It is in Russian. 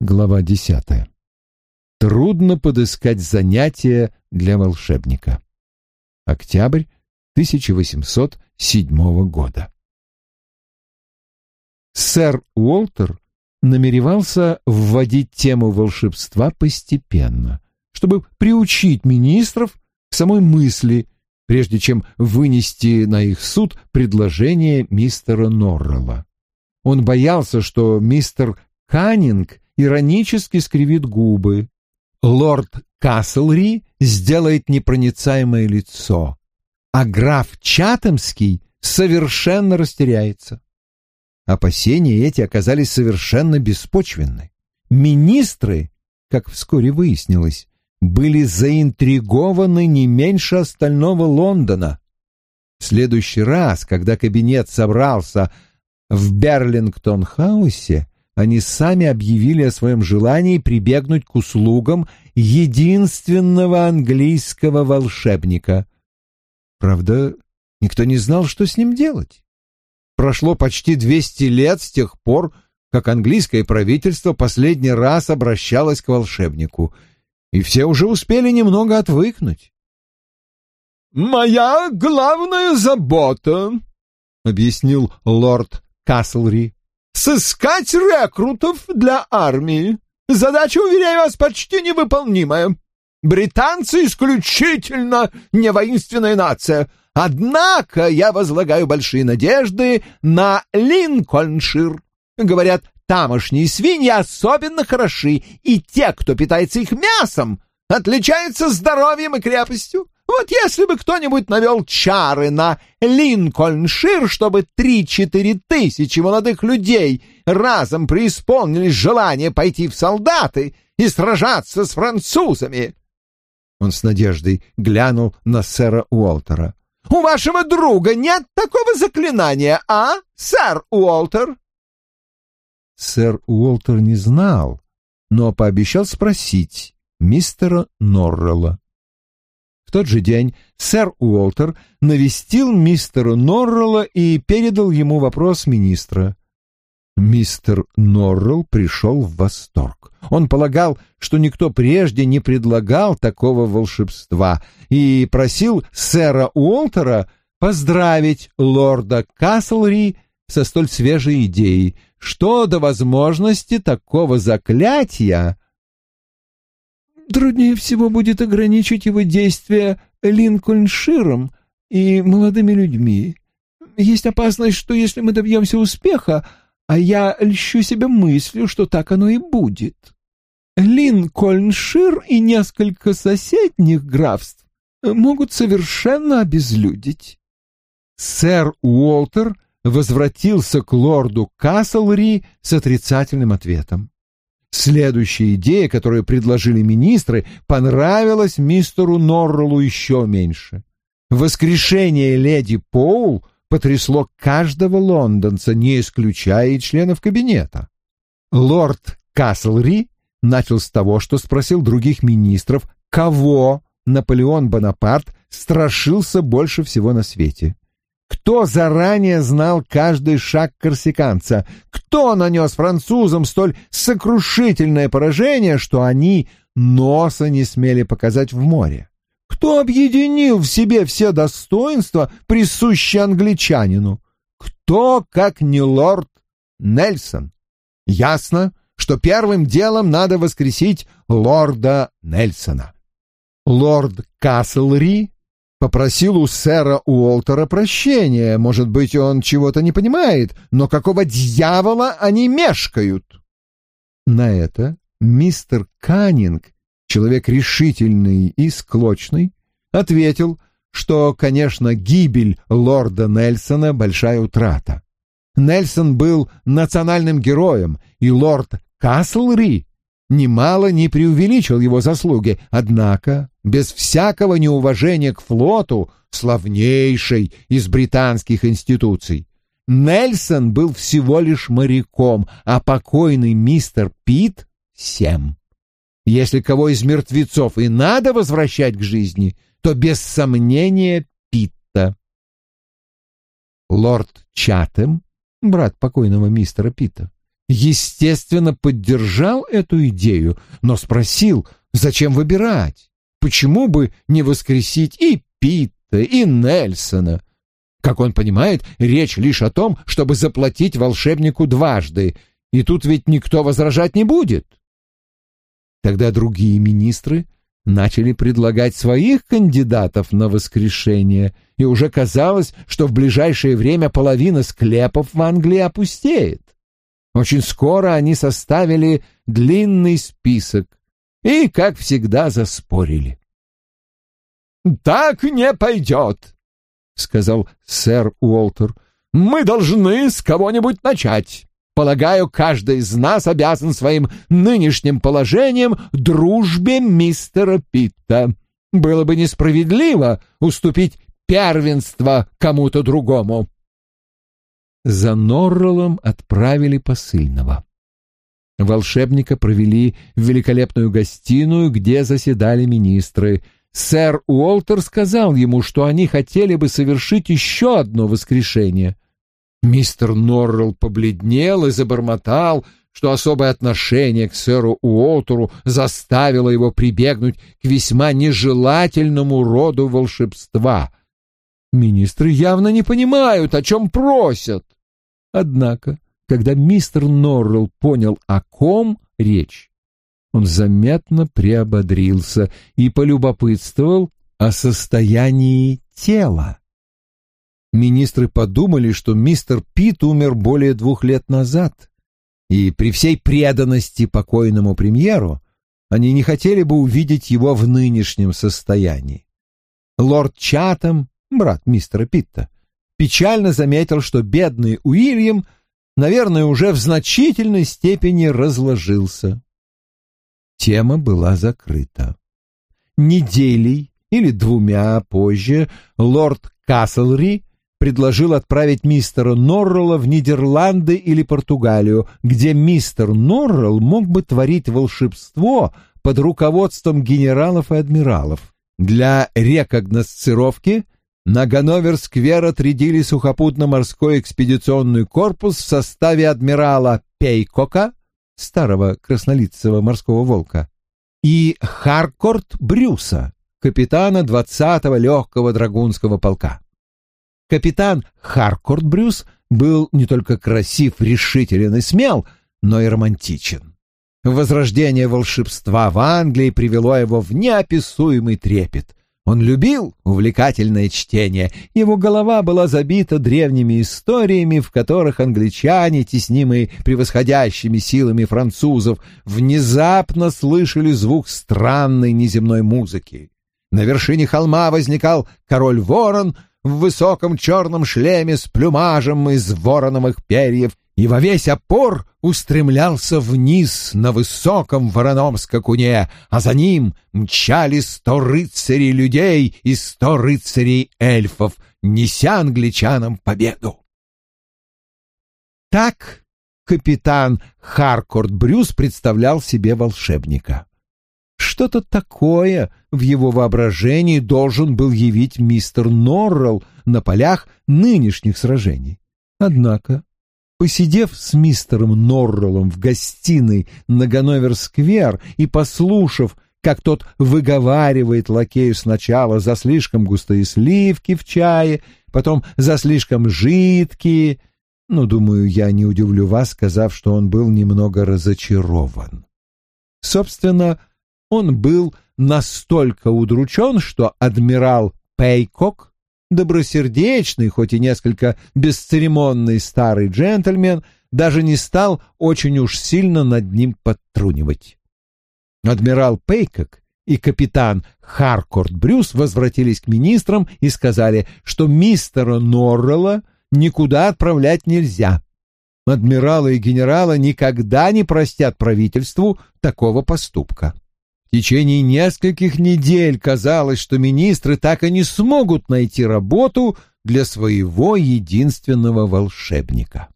Глава десятая. Трудно подыскать занятия для волшебника. Октябрь 1807 года. Сэр Уолтер намеревался вводить тему волшебства постепенно, чтобы приучить министров к самой мысли, прежде чем вынести на их суд предложение мистера Норрелла. Он боялся, что мистер Каннинг иронически скривит губы. Лорд Каслри сделает непроницаемое лицо, а граф Чатемский совершенно растеряется. Опасения эти оказались совершенно беспочвенны. Министры, как вскоре выяснилось, были заинтригованы не меньше остального Лондона. В следующий раз, когда кабинет собрался в Берлингтон-хаусе, они сами объявили о своем желании прибегнуть к услугам единственного английского волшебника. Правда, никто не знал, что с ним делать. Прошло почти 200 лет с тех пор, как английское правительство последний раз обращалось к волшебнику, и все уже успели немного отвыкнуть. «Моя главная забота», — объяснил лорд Каслри, сыскать рекрутов для армии. Задача, уверяю вас, почти невыполнимая. Британцы исключительно не воинственная нация. Однако я возлагаю большие надежды на Линкольншир. Говорят, тамошние свиньи особенно хороши, и те, кто питается их мясом, отличаются здоровьем и крепостью. Вот если бы кто-нибудь навел чары на Линкольншир, чтобы три-четыре тысячи молодых людей разом преисполнились желание пойти в солдаты и сражаться с французами. Он с надеждой глянул на сэра Уолтера. «У вашего друга нет такого заклинания, а, сэр Уолтер?» Сэр Уолтер не знал, но пообещал спросить мистера Норрелла. Тот же день сэр Уолтер навестил мистера Норрелла и передал ему вопрос министра. Мистер Норрелл пришел в восторг. Он полагал, что никто прежде не предлагал такого волшебства, и просил сэра Уолтера поздравить лорда Каслри со столь свежей идеей, что до возможности такого заклятия Труднее всего будет ограничить его действия Линкольнширом и молодыми людьми. Есть опасность, что если мы добьемся успеха, а я льщу себе мыслью, что так оно и будет, Линкольншир и несколько соседних графств могут совершенно обезлюдить. Сэр Уолтер возвратился к лорду Каслри с отрицательным ответом. Следующая идея, которую предложили министры, понравилась мистеру Норреллу еще меньше. Воскрешение леди Поул потрясло каждого лондонца, не исключая и членов кабинета. Лорд Каслри начал с того, что спросил других министров, кого Наполеон Бонапарт страшился больше всего на свете. Кто заранее знал каждый шаг корсиканца? Кто нанес французам столь сокрушительное поражение, что они носа не смели показать в море? Кто объединил в себе все достоинства, присущие англичанину? Кто, как не лорд Нельсон? Ясно, что первым делом надо воскресить лорда Нельсона. Лорд Каслри попросил у сэра Уолтера прощения. Может быть, он чего-то не понимает, но какого дьявола они мешкают? На это мистер Каннинг, человек решительный и склочный, ответил, что, конечно, гибель лорда Нельсона — большая утрата. Нельсон был национальным героем, и лорд Каслри немало не преувеличил его заслуги, однако без всякого неуважения к флоту, славнейшей из британских институций. Нельсон был всего лишь моряком, а покойный мистер Пит — всем. Если кого из мертвецов и надо возвращать к жизни, то без сомнения Питта. Лорд Чатем, брат покойного мистера Питта, естественно, поддержал эту идею, но спросил, зачем выбирать? Почему бы не воскресить и Питта, и Нельсона? Как он понимает, речь лишь о том, чтобы заплатить волшебнику дважды, и тут ведь никто возражать не будет. Тогда другие министры начали предлагать своих кандидатов на воскрешение, и уже казалось, что в ближайшее время половина склепов в Англии опустеет. Очень скоро они составили длинный список и, как всегда, заспорили. «Так не пойдет», — сказал сэр Уолтер. «Мы должны с кого-нибудь начать. Полагаю, каждый из нас обязан своим нынешним положением дружбе мистера Питта. Было бы несправедливо уступить первенство кому-то другому. За Норреллом отправили посыльного. Волшебника провели в великолепную гостиную, где заседали министры. Сэр Уолтер сказал ему, что они хотели бы совершить еще одно воскрешение — Мистер Норрелл побледнел и забормотал, что особое отношение к сэру Уотеру заставило его прибегнуть к весьма нежелательному роду волшебства. Министры явно не понимают, о чем просят. Однако, когда мистер Норрелл понял, о ком речь, он заметно приободрился и полюбопытствовал о состоянии тела. Министры подумали, что мистер Пит умер более двух лет назад, и при всей преданности покойному премьеру они не хотели бы увидеть его в нынешнем состоянии. Лорд Чатам, брат мистера Питта, печально заметил, что бедный Уильям, наверное, уже в значительной степени разложился. Тема была закрыта. Неделей или двумя позже лорд Каслри предложил отправить мистера Норрелла в Нидерланды или Португалию, где мистер Норрелл мог бы творить волшебство под руководством генералов и адмиралов. Для рекогносцировки на Ганновер-сквер отрядили сухопутно-морской экспедиционный корпус в составе адмирала Пейкока, старого краснолицего морского волка, и Харкорт Брюса, капитана 20-го легкого драгунского полка. Капитан Харкорт Брюс был не только красив, решителен и смел, но и романтичен. Возрождение волшебства в Англии привело его в неописуемый трепет. Он любил увлекательное чтение, его голова была забита древними историями, в которых англичане, теснимые превосходящими силами французов, внезапно слышали звук странной неземной музыки. На вершине холма возникал король-ворон, в высоком черном шлеме с плюмажем из вороновых перьев и во весь опор устремлялся вниз на высоком вороном скакуне, а за ним мчали сто рыцарей людей и сто рыцарей эльфов, неся англичанам победу. Так капитан Харкорд Брюс представлял себе волшебника. Что-то такое в его воображении должен был явить мистер Норрелл на полях нынешних сражений. Однако, посидев с мистером Норреллом в гостиной на Ганновер-сквер и послушав, как тот выговаривает лакею сначала за слишком густые сливки в чае, потом за слишком жидкие, ну, думаю, я не удивлю вас, сказав, что он был немного разочарован. Собственно, он был настолько удручен, что адмирал Пейкок, добросердечный, хоть и несколько бесцеремонный старый джентльмен, даже не стал очень уж сильно над ним подтрунивать. Адмирал Пейкок и капитан Харкорт Брюс возвратились к министрам и сказали, что мистера Норрелла никуда отправлять нельзя. Адмиралы и генералы никогда не простят правительству такого поступка. В течение нескольких недель казалось, что министры так и не смогут найти работу для своего единственного волшебника.